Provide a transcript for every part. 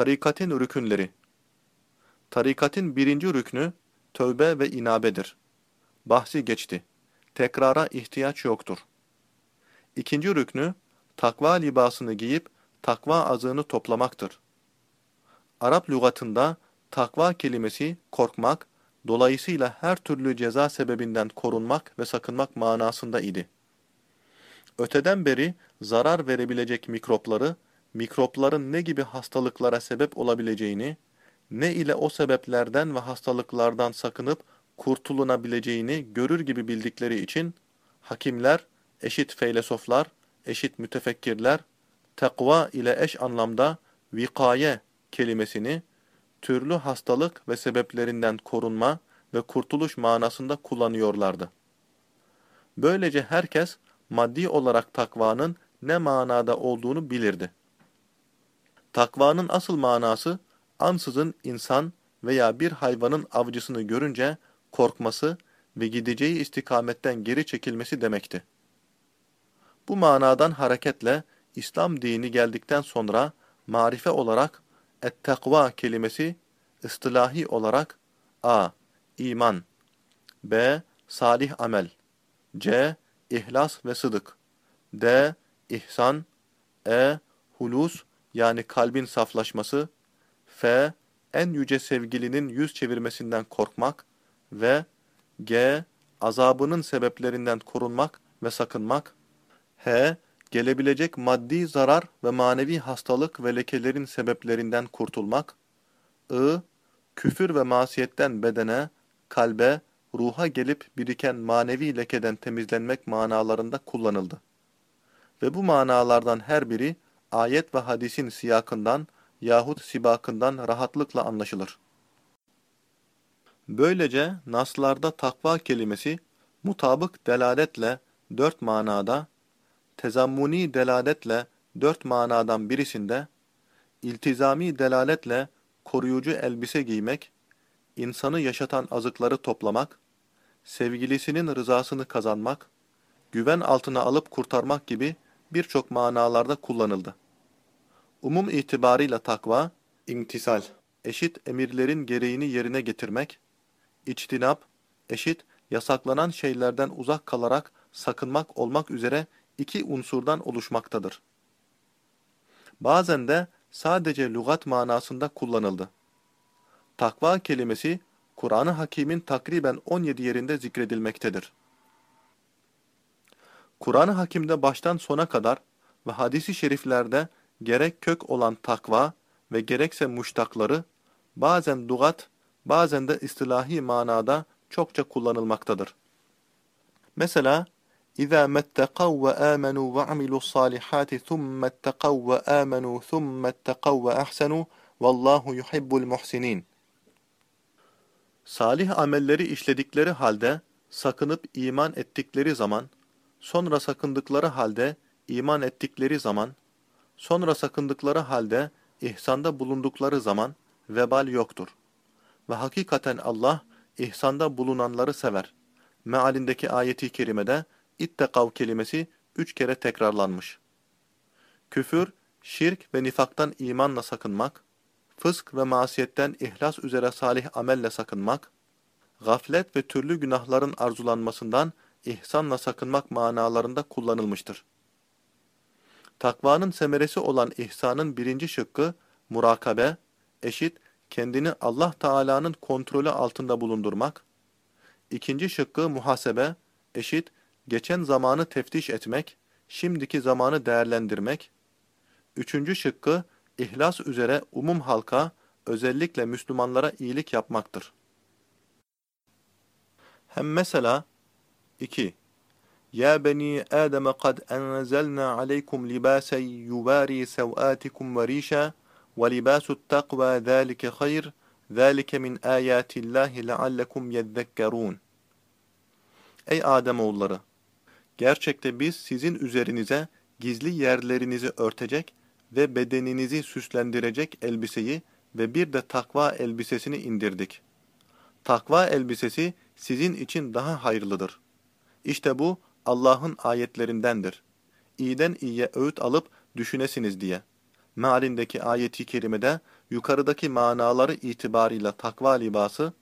Tarikatın rükünleri Tarikatın birinci rüknü tövbe ve inabedir. Bahsi geçti. Tekrara ihtiyaç yoktur. İkinci rüknü takva libasını giyip takva azığını toplamaktır. Arap lügatında takva kelimesi korkmak, dolayısıyla her türlü ceza sebebinden korunmak ve sakınmak manasında idi. Öteden beri zarar verebilecek mikropları, mikropların ne gibi hastalıklara sebep olabileceğini, ne ile o sebeplerden ve hastalıklardan sakınıp kurtulunabileceğini görür gibi bildikleri için, hakimler, eşit feylesoflar, eşit mütefekkirler, takva ile eş anlamda vikaye kelimesini, türlü hastalık ve sebeplerinden korunma ve kurtuluş manasında kullanıyorlardı. Böylece herkes maddi olarak takvanın ne manada olduğunu bilirdi. Takvanın asıl manası, ansızın insan veya bir hayvanın avcısını görünce korkması ve gideceği istikametten geri çekilmesi demekti. Bu manadan hareketle İslam dini geldikten sonra marife olarak et-takva kelimesi ıstılahi olarak a. iman b. salih amel c. ihlas ve sıdık d. ihsan e. hulus yani kalbin saflaşması f. en yüce sevgilinin yüz çevirmesinden korkmak ve g. azabının sebeplerinden korunmak ve sakınmak h gelebilecek maddi zarar ve manevi hastalık ve lekelerin sebeplerinden kurtulmak, I, küfür ve masiyetten bedene, kalbe, ruha gelip biriken manevi lekeden temizlenmek manalarında kullanıldı. Ve bu manalardan her biri ayet ve hadisin siyakından yahut sibakından rahatlıkla anlaşılır. Böylece naslarda takva kelimesi mutabık delaletle dört manada tezammuni delaletle dört manadan birisinde, iltizami delaletle koruyucu elbise giymek, insanı yaşatan azıkları toplamak, sevgilisinin rızasını kazanmak, güven altına alıp kurtarmak gibi birçok manalarda kullanıldı. Umum itibarıyla takva, imtisal, eşit emirlerin gereğini yerine getirmek, içtinap, eşit yasaklanan şeylerden uzak kalarak sakınmak olmak üzere iki unsurdan oluşmaktadır. Bazen de sadece lügat manasında kullanıldı. Takva kelimesi Kur'an-ı Hakîm'in takriben 17 yerinde zikredilmektedir. Kur'an-ı Hakîm'de baştan sona kadar ve hadisi şeriflerde gerek kök olan takva ve gerekse muştakları bazen lugat, bazen de istilahi manada çokça kullanılmaktadır. Mesela إذا ما اتقوا وآمنوا وعملوا الصالحات ثم اتقوا وآمنوا ثم اتقوا وأحسنوا والله يحب المحسنين Salih amelleri işledikleri halde sakınıp iman ettikleri zaman, sonra sakındıkları halde iman ettikleri zaman, sonra sakındıkları halde ihsanda bulundukları zaman vebal yoktur. Ve hakikaten Allah ihsanda bulunanları sever. Mealindeki ayeti kerimede ittekav kelimesi üç kere tekrarlanmış. Küfür, şirk ve nifaktan imanla sakınmak, fısk ve masiyetten ihlas üzere salih amelle sakınmak, gaflet ve türlü günahların arzulanmasından ihsanla sakınmak manalarında kullanılmıştır. Takvanın semeresi olan ihsanın birinci şıkkı, murakabe, eşit, kendini Allah Teala'nın kontrolü altında bulundurmak, ikinci şıkkı muhasebe, eşit, geçen zamanı teftiş etmek, şimdiki zamanı değerlendirmek. Üçüncü şıkkı, ihlas üzere umum halka, özellikle Müslümanlara iyilik yapmaktır. Hem mesela 2. Beni Adem kad enzelna aleykum libasen yuvari sevatikum ve rişa ve libasut takva zalike hayr zalike min ayatillahi leallekum yezzekkerun. Ey Adem oğulları Gerçekte biz sizin üzerinize gizli yerlerinizi örtecek ve bedeninizi süslendirecek elbiseyi ve bir de takva elbisesini indirdik. Takva elbisesi sizin için daha hayırlıdır. İşte bu Allah'ın ayetlerindendir. İyiden iyiye öğüt alıp düşünesiniz diye. Mealindeki ayeti kerimede yukarıdaki manaları itibarıyla takva libası,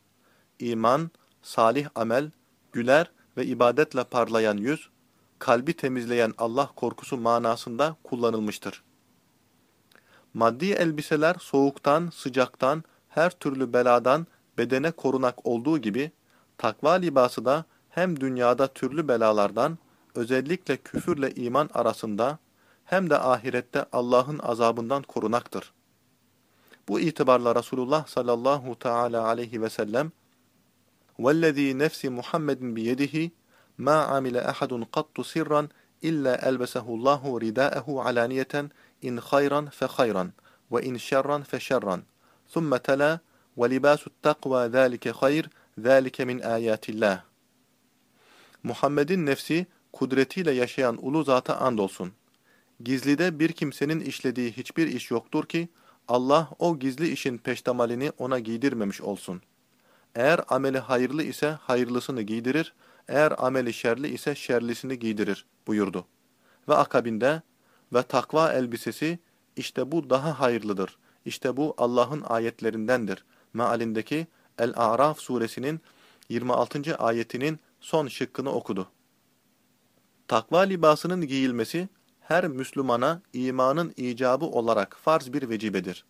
iman, salih amel, güler ve ibadetle parlayan yüz, kalbi temizleyen Allah korkusu manasında kullanılmıştır. Maddi elbiseler soğuktan, sıcaktan, her türlü beladan bedene korunak olduğu gibi, takva libası da hem dünyada türlü belalardan, özellikle küfürle iman arasında, hem de ahirette Allah'ın azabından korunaktır. Bu itibarla Resulullah sallallahu teala aleyhi ve sellem وَالَّذ۪ي نَفْسِ مُحَمَّدٍ بِيَدِهِ مَا عَمِلَ أَحَدٌ قَطُّ سِرًّا إِلَّا أَلْبَسَهُ اللّٰهُ رِدَاءَهُ عَلَانِيَةً إِنْ خَيْرًا فَخَيْرًا وَإِنْ شَرًّا فَشَرًّا ثُمَّ تَلَا وَلِبَاسُ التَّقْوَى ذَٰلِكَ خَيْرٌ ذَٰلِكَ مِنْ آيَاتِ اللّٰهِ Muhammed'in nefsi kudretiyle yaşayan ulu zata andolsun. Gizlide bir kimsenin işlediği hiçbir iş yoktur ki Allah o gizli işin peştemalini ona giydirmemiş olsun. Eğer ameli hayırlı ise hayırlısını giydirir, eğer ameli şerli ise şerlisini giydirir buyurdu. Ve akabinde ve takva elbisesi işte bu daha hayırlıdır. İşte bu Allah'ın ayetlerindendir. Mealindeki El-A'raf suresinin 26. ayetinin son şıkkını okudu. Takva libasının giyilmesi her Müslümana imanın icabı olarak farz bir vecibedir.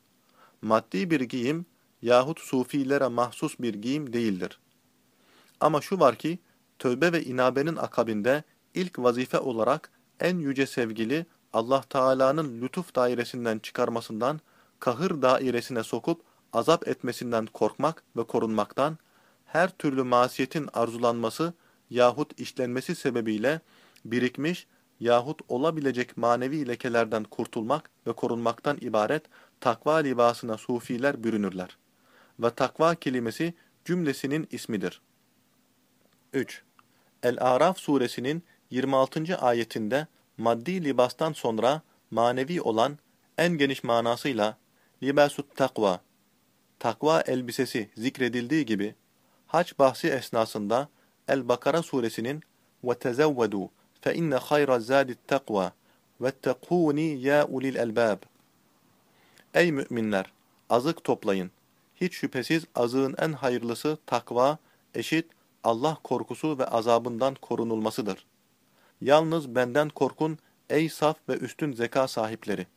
Maddi bir giyim yahut sufilere mahsus bir giyim değildir. Ama şu var ki, tövbe ve inabenin akabinde ilk vazife olarak en yüce sevgili Allah Teala'nın lütuf dairesinden çıkarmasından, kahır dairesine sokup azap etmesinden korkmak ve korunmaktan, her türlü masiyetin arzulanması yahut işlenmesi sebebiyle birikmiş yahut olabilecek manevi lekelerden kurtulmak ve korunmaktan ibaret takva libasına sufiler bürünürler. Ve takva kelimesi cümlesinin ismidir. 3. El-Araf suresinin 26. ayetinde maddi libastan sonra manevi olan en geniş manasıyla libasut takva, takva elbisesi zikredildiği gibi hac bahsi esnasında El-Bakara suresinin وَتَزَوَّدُوا فَاِنَّ خَيْرَ الزَّادِ التَّقْوَى وَاتَّقُونِ يَا اُلِي الْاَلْبَابِ Ey müminler! Azık toplayın. Hiç şüphesiz azığın en hayırlısı takva, eşit, Allah korkusu ve azabından korunulmasıdır. Yalnız benden korkun ey saf ve üstün zeka sahipleri.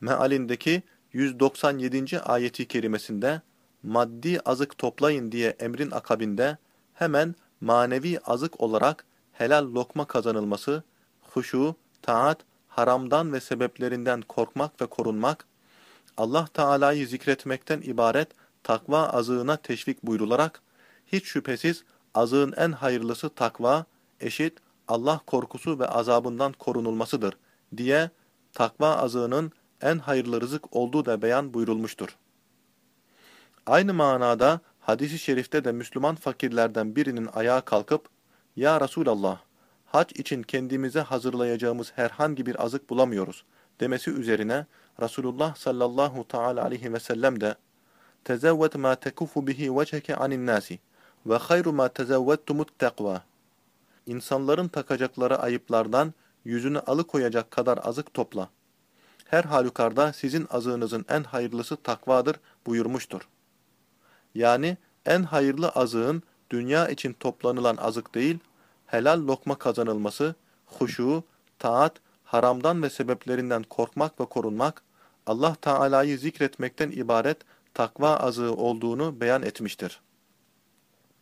Mealindeki 197. ayeti kerimesinde maddi azık toplayın diye emrin akabinde hemen manevi azık olarak helal lokma kazanılması, huşu, taat, haramdan ve sebeplerinden korkmak ve korunmak, Allah Teala'yı zikretmekten ibaret takva azığına teşvik buyrularak, hiç şüphesiz azığın en hayırlısı takva, eşit Allah korkusu ve azabından korunulmasıdır diye takva azığının en hayırlı rızık olduğu da beyan buyurulmuştur. Aynı manada hadisi şerifte de Müslüman fakirlerden birinin ayağa kalkıp, Ya Resulallah, hac için kendimize hazırlayacağımız herhangi bir azık bulamıyoruz demesi üzerine Resulullah sallallahu teala aleyhi ve sellem de tezevvet ma tekufu bihi vecheke anin nasi ve hayru ma tezevvettumut tekva İnsanların takacakları ayıplardan yüzünü alıkoyacak kadar azık topla. Her halükarda sizin azığınızın en hayırlısı takvadır buyurmuştur. Yani en hayırlı azığın dünya için toplanılan azık değil, helal lokma kazanılması, huşu, taat, haramdan ve sebeplerinden korkmak ve korunmak, Allah Teala'yı zikretmekten ibaret takva azığı olduğunu beyan etmiştir.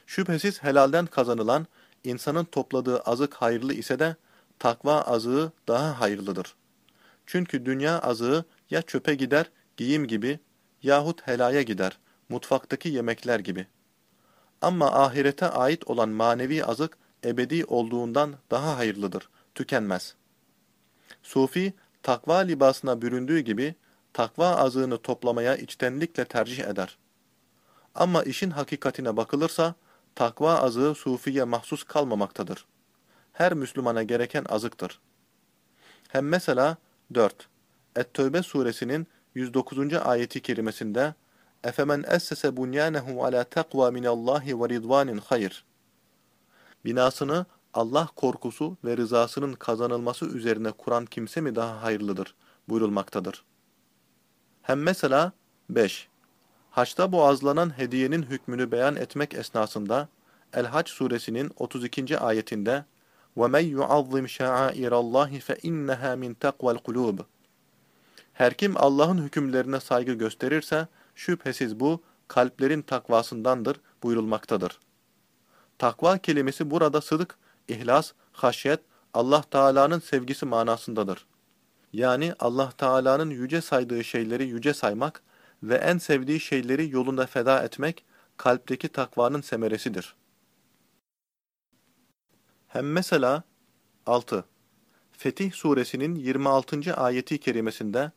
Şüphesiz helalden kazanılan, insanın topladığı azık hayırlı ise de, takva azığı daha hayırlıdır. Çünkü dünya azığı ya çöpe gider, giyim gibi, yahut helaya gider, mutfaktaki yemekler gibi. Ama ahirete ait olan manevi azık, ebedi olduğundan daha hayırlıdır, tükenmez. Sufi, takva libasına büründüğü gibi, takva azığını toplamaya içtenlikle tercih eder. Ama işin hakikatine bakılırsa, takva azığı sufiye mahsus kalmamaktadır. Her Müslümana gereken azıktır. Hem mesela 4. Et-Tövbe suresinin 109. ayeti kerimesinde Efemen essese bunyanehu ala takva minallahi ve ridvanin hayr. Binasını Allah korkusu ve rızasının kazanılması üzerine kuran kimse mi daha hayırlıdır buyurulmaktadır. Hem mesela 5. Haçta boğazlanan hediyenin hükmünü beyan etmek esnasında El-Hac suresinin 32. ayetinde وَمَنْ يُعَظِّمْ شَعَائِرَ اللّٰهِ فَاِنَّهَا مِنْ تَقْوَى الْقُلُوبِ Her kim Allah'ın hükümlerine saygı gösterirse şüphesiz bu kalplerin takvasındandır buyurulmaktadır. Takva kelimesi burada sıdık, ihlas, haşyet, Allah Teala'nın sevgisi manasındadır. Yani Allah Teala'nın yüce saydığı şeyleri yüce saymak ve en sevdiği şeyleri yolunda feda etmek kalpteki takvanın semeresidir. Hem mesela 6. Fetih suresinin 26. ayeti kerimesinde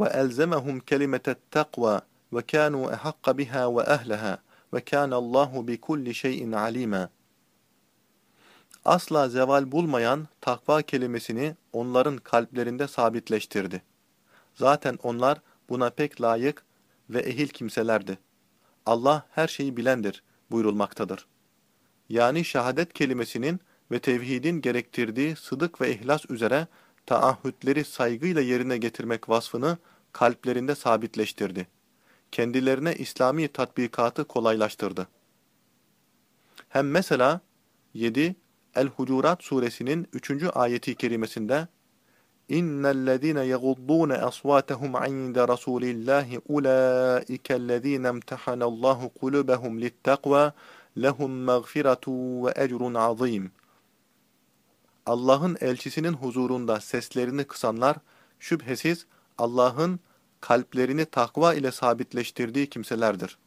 وَاَلْزَمَهُمْ كَلِمَةَ التَّقْوَى وَكَانُوا اَحَقَّ بِهَا وَأَهْلَهَا وَكَانَ اللّٰهُ بِكُلِّ شَيْءٍ عَلِيمًا Asla zeval bulmayan takva kelimesini onların kalplerinde sabitleştirdi. Zaten onlar buna pek layık ve ehil kimselerdi. Allah her şeyi bilendir buyurulmaktadır. Yani şehadet kelimesinin ve tevhidin gerektirdiği sıdık ve ihlas üzere taahhütleri saygıyla yerine getirmek vasfını kalplerinde sabitleştirdi. Kendilerine İslami tatbikatı kolaylaştırdı. Hem mesela 7 El-Hucurat suresinin 3. ayeti kerimesinde İnnellezîne yeguddûne asvâtehum inde rasûlillâhi ulâikellezîne emtehanallâhu kulubehum littakvâ lehum mağfiratu ve ecrun azîm. Allah'ın elçisinin huzurunda seslerini kısanlar şüphesiz Allah'ın kalplerini takva ile sabitleştirdiği kimselerdir.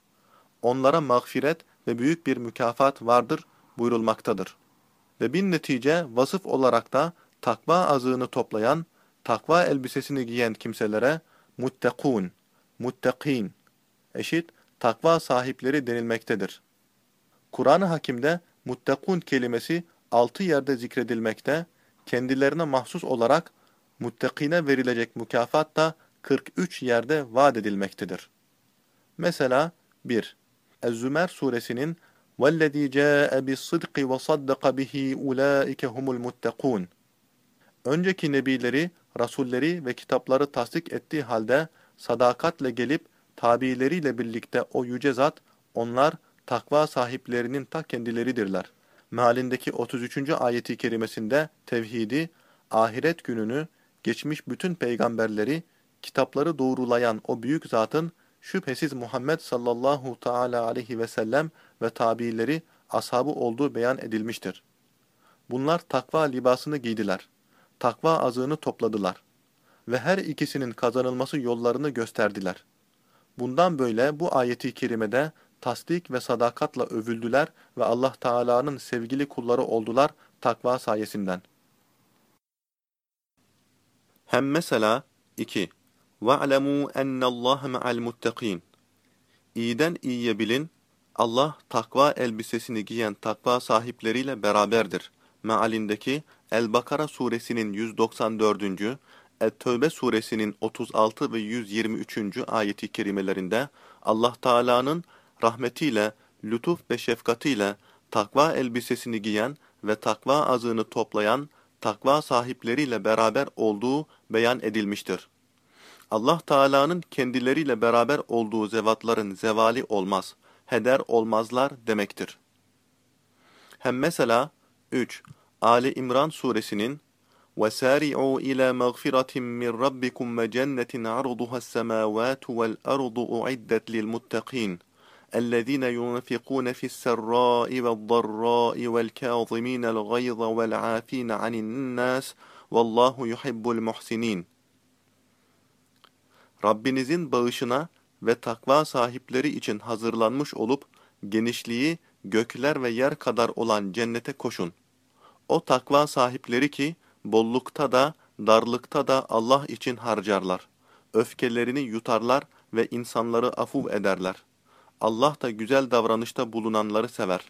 Onlara mağfiret ve büyük bir mükafat vardır buyurulmaktadır. Ve bin netice vasıf olarak da takva azığını toplayan, takva elbisesini giyen kimselere muttekûn, muttekîn eşit takva sahipleri denilmektedir. Kur'an-ı Hakim'de muttekûn kelimesi altı yerde zikredilmekte, kendilerine mahsus olarak muttekine verilecek mükafat da 43 yerde vaat edilmektedir. Mesela 1. Ez-Zümer suresinin وَالَّذ۪ي جَاءَ بِالصِّدْقِ وَصَدَّقَ بِهِ اُولَٰئِكَ هُمُ الْمُتَّقُونَ Önceki nebileri, rasulleri ve kitapları tasdik ettiği halde sadakatle gelip tabileriyle birlikte o yüce zat, onlar takva sahiplerinin ta kendileridirler. Mealindeki 33. ayeti kerimesinde tevhidi, ahiret gününü, geçmiş bütün peygamberleri, kitapları doğrulayan o büyük zatın şüphesiz Muhammed sallallahu teala aleyhi ve sellem ve tabiileri ashabı olduğu beyan edilmiştir. Bunlar takva libasını giydiler. Takva azığını topladılar. Ve her ikisinin kazanılması yollarını gösterdiler. Bundan böyle bu ayeti kerimede tasdik ve sadakatla övüldüler ve Allah Teala'nın sevgili kulları oldular takva sayesinden. Hem mesela 2. وَاعْلَمُوا اَنَّ اللّٰهَ مَعَ الْمُتَّقِينَ İyiden iyiye bilin, Allah takva elbisesini giyen takva sahipleriyle beraberdir. Mealindeki El-Bakara suresinin 194. Et-Tövbe suresinin 36 ve 123. ayeti kerimelerinde Allah Teala'nın rahmetiyle, lütuf ve şefkatiyle takva elbisesini giyen ve takva azığını toplayan takva sahipleriyle beraber olduğu beyan edilmiştir. Allah Teala'nın kendileriyle beraber olduğu zevatların zevali olmaz, heder olmazlar demektir. Hem mesela 3. Ali İmran suresinin وَسَارِعُوا إِلَى مَغْفِرَةٍ مِّنْ رَبِّكُمْ وَجَنَّةٍ عَرْضُهَا السَّمَاوَاتُ وَالْأَرْضُ أُعِدَّتْ لِلْمُتَّقِينَ الَّذِينَ يُنْفِقُونَ فِي السَّرَّاءِ وَالضَّرَّاءِ وَالْكَاظِمِينَ الْغَيْظَ وَالْعَافِينَ عَنِ النَّاسِ وَاللّٰهُ يُحِبُّ الْمُحْسِنِينَ Rabbinizin bağışına ve takva sahipleri için hazırlanmış olup, genişliği gökler ve yer kadar olan cennete koşun. O takva sahipleri ki, bollukta da, darlıkta da Allah için harcarlar. Öfkelerini yutarlar ve insanları afuv ederler. Allah da güzel davranışta bulunanları sever.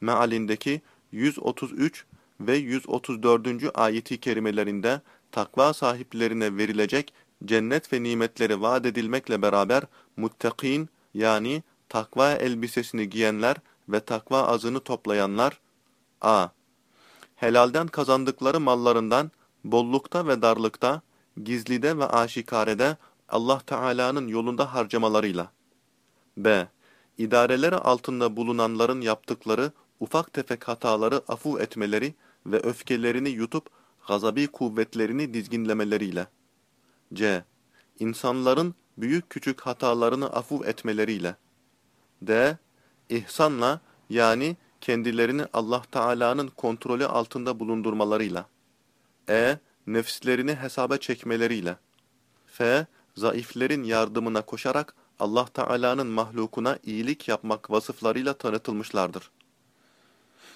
Mealindeki 133 ve 134. ayeti kerimelerinde takva sahiplerine verilecek cennet ve nimetleri vaat edilmekle beraber muttakin yani takva elbisesini giyenler ve takva azını toplayanlar a. Helalden kazandıkları mallarından bollukta ve darlıkta, gizlide ve aşikarede Allah Teala'nın yolunda harcamalarıyla. B. İdareleri altında bulunanların yaptıkları ufak tefek hataları afu etmeleri ve öfkelerini yutup gazabi kuvvetlerini dizginlemeleriyle. C. İnsanların büyük küçük hatalarını afu etmeleriyle. D. İhsanla yani kendilerini Allah Teala'nın kontrolü altında bulundurmalarıyla. E. Nefslerini hesaba çekmeleriyle. F. Zayıflerin yardımına koşarak Allah Teala'nın mahlukuna iyilik yapmak vasıflarıyla tanıtılmışlardır.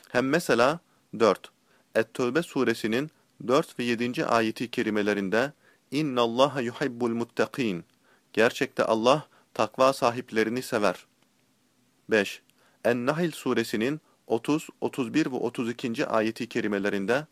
Hem mesela 4. Et-Tövbe suresinin 4 ve 7. ayeti kerimelerinde İnna Allaha yuhibbul muttaqin. Gerçekte Allah takva sahiplerini sever. 5. En-Nahl suresinin 30, 31 ve 32. ayeti kerimelerinde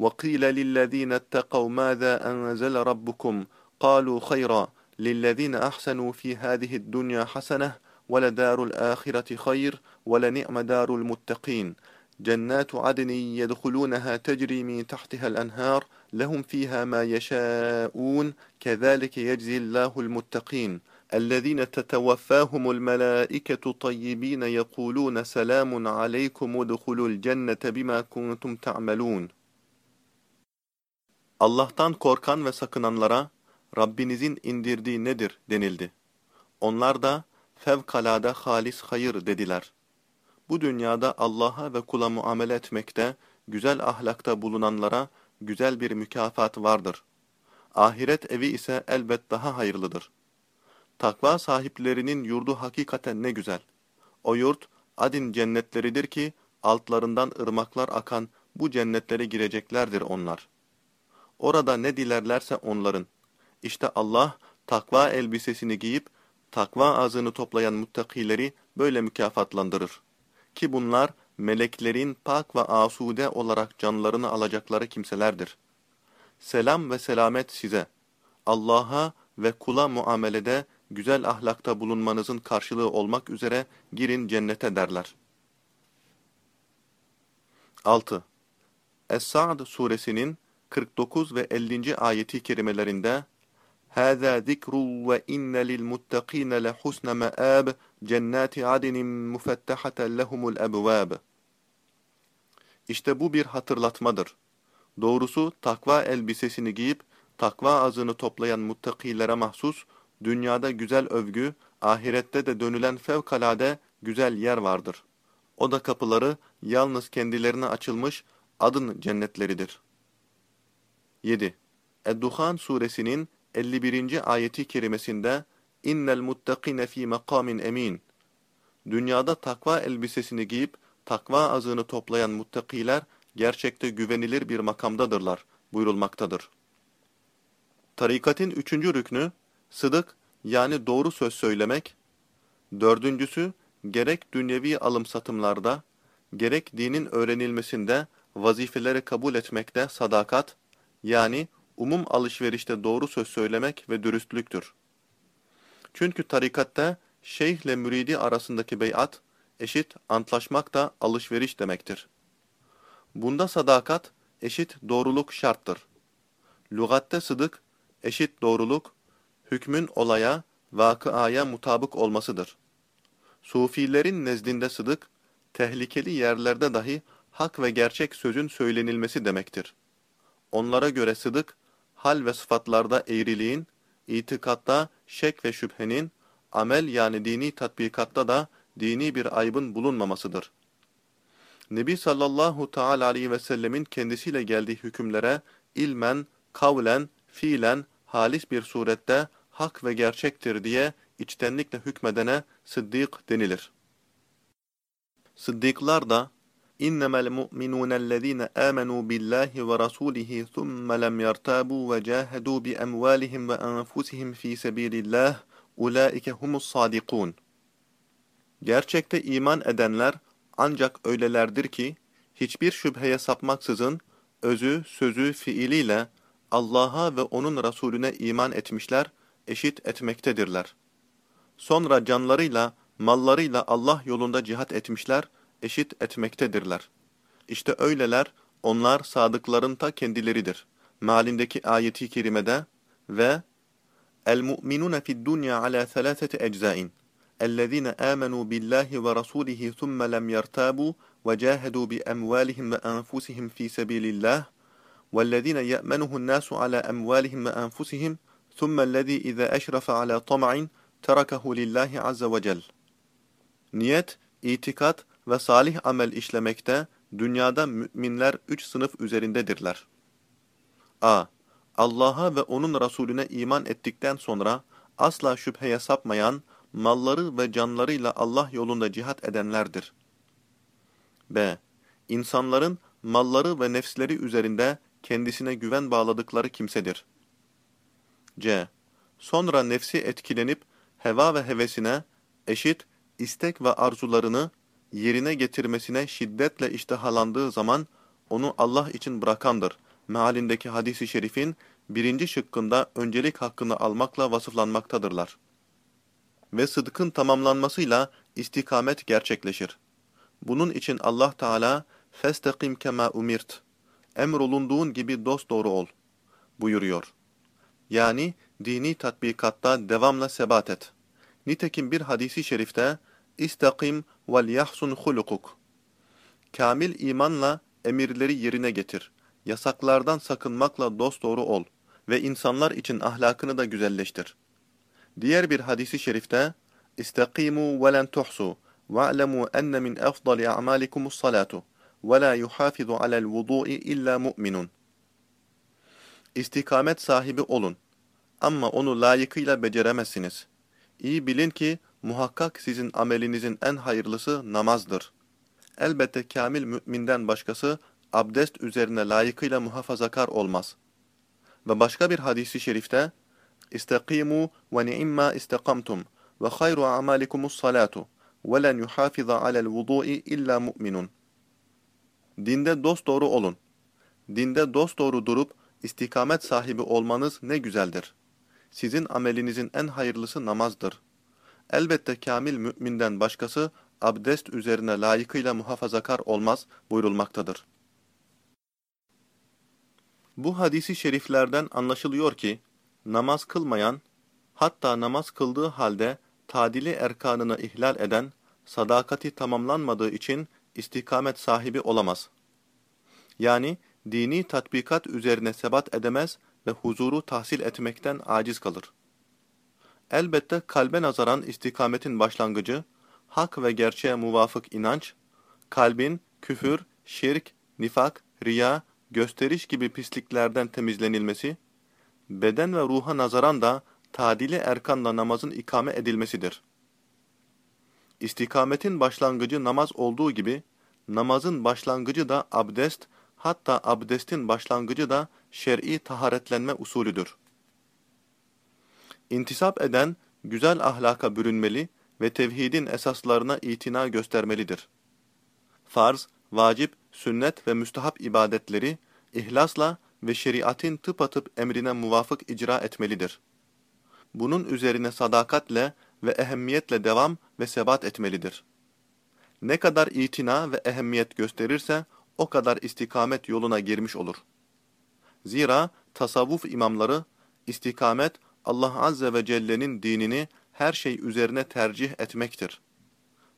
وَقِيلَ لِلَّذ۪ينَ اتَّقَوْا مَاذَا أَنْزَلَ رَبُّكُمْ قَالُوا خَيْرًا لِلَّذ۪ينَ أَحْسَنُوا فِي هَذِهِ الدُّنْيَا حَسَنَةً وَلَدَارُ الْآخِرَةِ خَيْرٌ وَلَنِعْمَ دَارُ الْمُتَّقِينَ. جَنَّاتُ عَدْنٍ يَدْخُلُونَهَا تَجْرِي مِنْ تَحْتِهَا الْأَنْهَارُ لَهُمْ فِيهَا مَا يَشَاءُونَ كَذَلِكَ يَجْزِي اللَّهُ الْمُتَّقِينَ. الذين تتوفاهم الملائكة طيبين يقولون سلام عليكم ادخلوا الجنة بما كنتم تعملون. Allah'tan korkan ve sakınanlara Rabbinizin indirdiği nedir denildi. Onlar da fevkalade halis hayır dediler. Bu dünyada Allah'a ve kula muamele etmekte, güzel ahlakta bulunanlara güzel bir mükafat vardır. Ahiret evi ise elbet daha hayırlıdır. Takva sahiplerinin yurdu hakikaten ne güzel. O yurt adin cennetleridir ki altlarından ırmaklar akan bu cennetlere gireceklerdir onlar. Orada ne dilerlerse onların. İşte Allah takva elbisesini giyip takva ağzını toplayan muttakileri böyle mükafatlandırır. Ki bunlar meleklerin pak ve asude olarak canlarını alacakları kimselerdir. Selam ve selamet size. Allah'a ve kula muamelede güzel ahlakta bulunmanızın karşılığı olmak üzere girin cennete derler. 6. Es-Sa'd suresinin 49 ve 50. ayeti kerimelerinde هَذَا ذِكْرُ وَإِنَّ لِلْمُتَّقِينَ لَحُسْنَ مَآبٍ جَنَّاتِ عَدْنٍ مُفَتَّحَةً لَهُمُ الْأَبْوَابِ İşte bu bir hatırlatmadır. Doğrusu takva elbisesini giyip takva azını toplayan muttakilere mahsus dünyada güzel övgü, ahirette de dönülen fevkalade güzel yer vardır. O da kapıları yalnız kendilerine açılmış adın cennetleridir. 7. Ed-Duhan suresinin 51. ayeti kerimesinde İnnel muttakine fi makamin emin. Dünyada takva elbisesini giyip takva azığını toplayan muttakiler gerçekte güvenilir bir makamdadırlar buyurulmaktadır. Tarikatın üçüncü rüknü sıdık yani doğru söz söylemek. Dördüncüsü gerek dünyevi alım satımlarda gerek dinin öğrenilmesinde vazifeleri kabul etmekte sadakat yani umum alışverişte doğru söz söylemek ve dürüstlüktür. Çünkü tarikatta şeyh ile müridi arasındaki beyat, eşit antlaşmak da alışveriş demektir. Bunda sadakat, eşit doğruluk şarttır. Lugatte sıdık, eşit doğruluk, hükmün olaya, vakıaya mutabık olmasıdır. Sufilerin nezdinde sıdık, tehlikeli yerlerde dahi hak ve gerçek sözün söylenilmesi demektir. Onlara göre sıdık, hal ve sıfatlarda eğriliğin, itikatta şek ve şüphenin, amel yani dini tatbikatta da dini bir aybın bulunmamasıdır. Nebi sallallahu teala aleyhi ve sellemin kendisiyle geldiği hükümlere ilmen, kavlen, fiilen, halis bir surette hak ve gerçektir diye içtenlikle hükmedene sıddık denilir. Sıddıklar da اِنَّمَا الْمُؤْمِنُونَ الَّذ۪ينَ آمَنُوا بِاللّٰهِ وَرَسُولِهِ ثُمَّ لَمْ يَرْتَابُوا وَجَاهَدُوا بِأَمْوَالِهِمْ وَأَنْفُسِهِمْ ف۪ي سَب۪يلِ اللّٰهِ اُولَٰئِكَ هُمُ الصَّادِقُونَ Gerçekte iman edenler ancak öylelerdir ki, hiçbir şüpheye sapmaksızın, özü, sözü, fiiliyle Allah'a ve O'nun Resulüne iman etmişler, eşit etmektedirler. Sonra canlarıyla, mallarıyla Allah yolunda cihat etmişler, eşit etmektedirler. İşte öyleler, onlar sadıkların ta kendileridir. Malindeki ayeti kerimede ve المؤمنون في الدنيا على ثلاثة أجزاء الذين آمنوا بالله ورسوله ثم لم يرتابوا وجاهدوا بأموالهم وأنفسهم في سبيل الله والذين يأمنه الناس على أموالهم وأنفسهم ثم الذي إذا أشرف على طمع تركه لله عز وجل Niyet, itikat ve salih amel işlemekte dünyada müminler üç sınıf üzerindedirler. A. Allah'a ve onun Resulüne iman ettikten sonra asla şüpheye sapmayan, malları ve canlarıyla Allah yolunda cihat edenlerdir. B. İnsanların malları ve nefsleri üzerinde kendisine güven bağladıkları kimsedir. C. Sonra nefsi etkilenip heva ve hevesine eşit istek ve arzularını yerine getirmesine şiddetle iştihalandığı zaman onu Allah için bırakandır. Mealindeki hadisi şerifin birinci şıkkında öncelik hakkını almakla vasıflanmaktadırlar. Ve sıdkın tamamlanmasıyla istikamet gerçekleşir. Bunun için Allah Teala "Festeqim kema umirt" emrolunduğun gibi dost doğru ol buyuruyor. Yani dini tatbikatta devamla sebat et. Nitekim bir hadisi şerifte "İstakim yahsun hulukuk. Kamil imanla emirleri yerine getir. Yasaklardan sakınmakla dosdoğru ol ve insanlar için ahlakını da güzelleştir. Diğer bir hadisi şerifte İstakimu ve len tuhsu ve'lemû enne min efdali a'malikumus salatu ve la yuhafizu alel vudu'i illa mu'minun. İstikamet sahibi olun. Ama onu layıkıyla beceremezsiniz. İyi bilin ki muhakkak sizin amelinizin en hayırlısı namazdır. Elbette kamil müminden başkası abdest üzerine layıkıyla muhafazakar olmaz. Ve başka bir hadisi şerifte İstakimu ve ni'imma istakamtum ve hayru a'malikumus salatu ve len yuhafiza alel vudu'i illa mu'minun. Dinde dosdoğru olun. Dinde dosdoğru durup istikamet sahibi olmanız ne güzeldir. Sizin amelinizin en hayırlısı namazdır. Elbette kamil müminden başkası abdest üzerine layıkıyla muhafazakar olmaz buyurulmaktadır. Bu hadisi şeriflerden anlaşılıyor ki, namaz kılmayan, hatta namaz kıldığı halde tadili erkanını ihlal eden, sadakati tamamlanmadığı için istikamet sahibi olamaz. Yani dini tatbikat üzerine sebat edemez ve huzuru tahsil etmekten aciz kalır. Elbette kalbe nazaran istikametin başlangıcı, hak ve gerçeğe muvafık inanç, kalbin küfür, şirk, nifak, riya, gösteriş gibi pisliklerden temizlenilmesi, beden ve ruha nazaran da tadili erkanla namazın ikame edilmesidir. İstikametin başlangıcı namaz olduğu gibi, namazın başlangıcı da abdest, hatta abdestin başlangıcı da şer'i taharetlenme usulüdür. İntisap eden, güzel ahlaka bürünmeli ve tevhidin esaslarına itina göstermelidir. Farz, vacip, sünnet ve müstahap ibadetleri, ihlasla ve şeriatin tıpatıp emrine muvafık icra etmelidir. Bunun üzerine sadakatle ve ehemmiyetle devam ve sebat etmelidir. Ne kadar itina ve ehemmiyet gösterirse o kadar istikamet yoluna girmiş olur. Zira tasavvuf imamları istikamet Allah Azze ve Celle'nin dinini her şey üzerine tercih etmektir.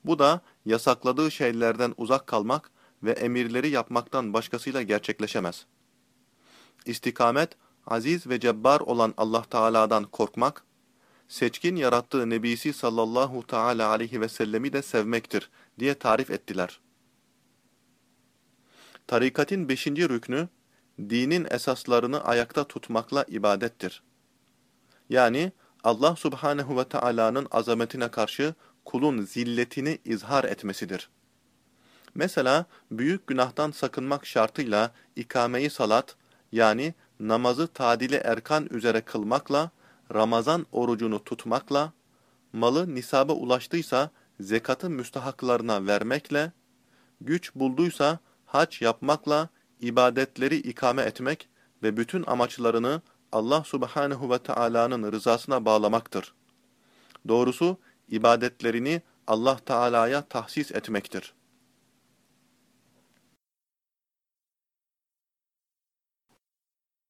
Bu da yasakladığı şeylerden uzak kalmak ve emirleri yapmaktan başkasıyla gerçekleşemez. İstikamet, aziz ve cebbar olan Allah Teala'dan korkmak, seçkin yarattığı Nebisi sallallahu teala aleyhi ve sellemi de sevmektir diye tarif ettiler. Tarikatin beşinci rüknü, dinin esaslarını ayakta tutmakla ibadettir. Yani Allah subhanehu ve Taala'nın azametine karşı kulun zilletini izhar etmesidir. Mesela büyük günahtan sakınmak şartıyla ikameyi salat, yani namazı tadili erkan üzere kılmakla, Ramazan orucunu tutmakla, malı nisaba ulaştıysa zekatı müstahaklarına vermekle, güç bulduysa hac yapmakla ibadetleri ikame etmek ve bütün amaçlarını Allah subhanehu ve Taala'nın rızasına bağlamaktır. Doğrusu ibadetlerini Allah Teala'ya tahsis etmektir.